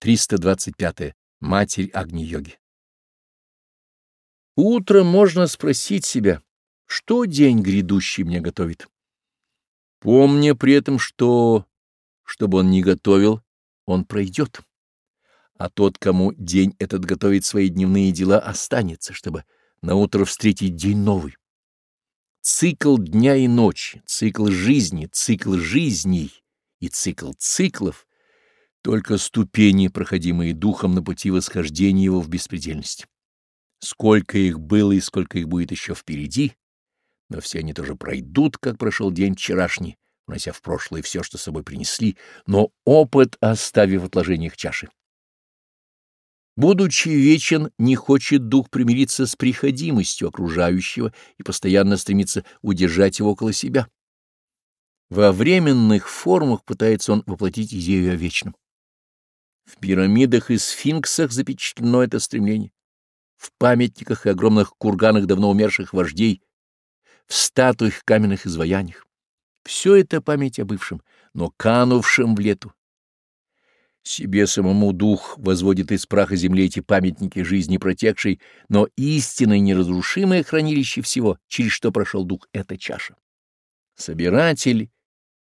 325. Матерь Агни-йоги. Утро можно спросить себя, что день грядущий мне готовит. Помня при этом, что, чтобы он не готовил, он пройдет. А тот, кому день этот готовит свои дневные дела, останется, чтобы на утро встретить день новый. Цикл дня и ночи, цикл жизни, цикл жизней и цикл циклов — только ступени, проходимые духом на пути восхождения его в беспредельность. Сколько их было и сколько их будет еще впереди, но все они тоже пройдут, как прошел день вчерашний, унося в прошлое все, что с собой принесли, но опыт оставив в отложениях чаши. Будучи вечен, не хочет дух примириться с приходимостью окружающего и постоянно стремится удержать его около себя. Во временных формах пытается он воплотить идею о вечном. В пирамидах и сфинксах запечатлено это стремление, в памятниках и огромных курганах давно умерших вождей, в статуях каменных изваяниях. Все это память о бывшем, но канувшем в лету. Себе самому дух возводит из праха земли эти памятники жизни протекшей, но истинное неразрушимое хранилище всего, через что прошел дух, — эта чаша. Собиратель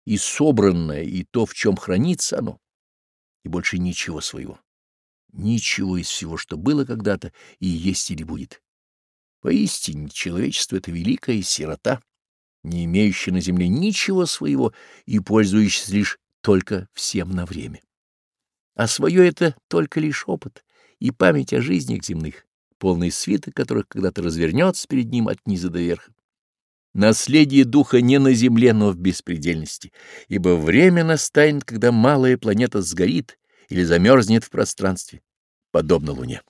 и собранное, и то, в чем хранится оно и больше ничего своего. Ничего из всего, что было когда-то и есть или будет. Поистине, человечество — это великая сирота, не имеющая на земле ничего своего и пользующаяся лишь только всем на время. А свое — это только лишь опыт и память о жизнях земных, полный свиток которых когда-то развернется перед ним от низа до верха наследие духа не на земле, но в беспредельности, ибо время настанет, когда малая планета сгорит или замерзнет в пространстве, подобно Луне.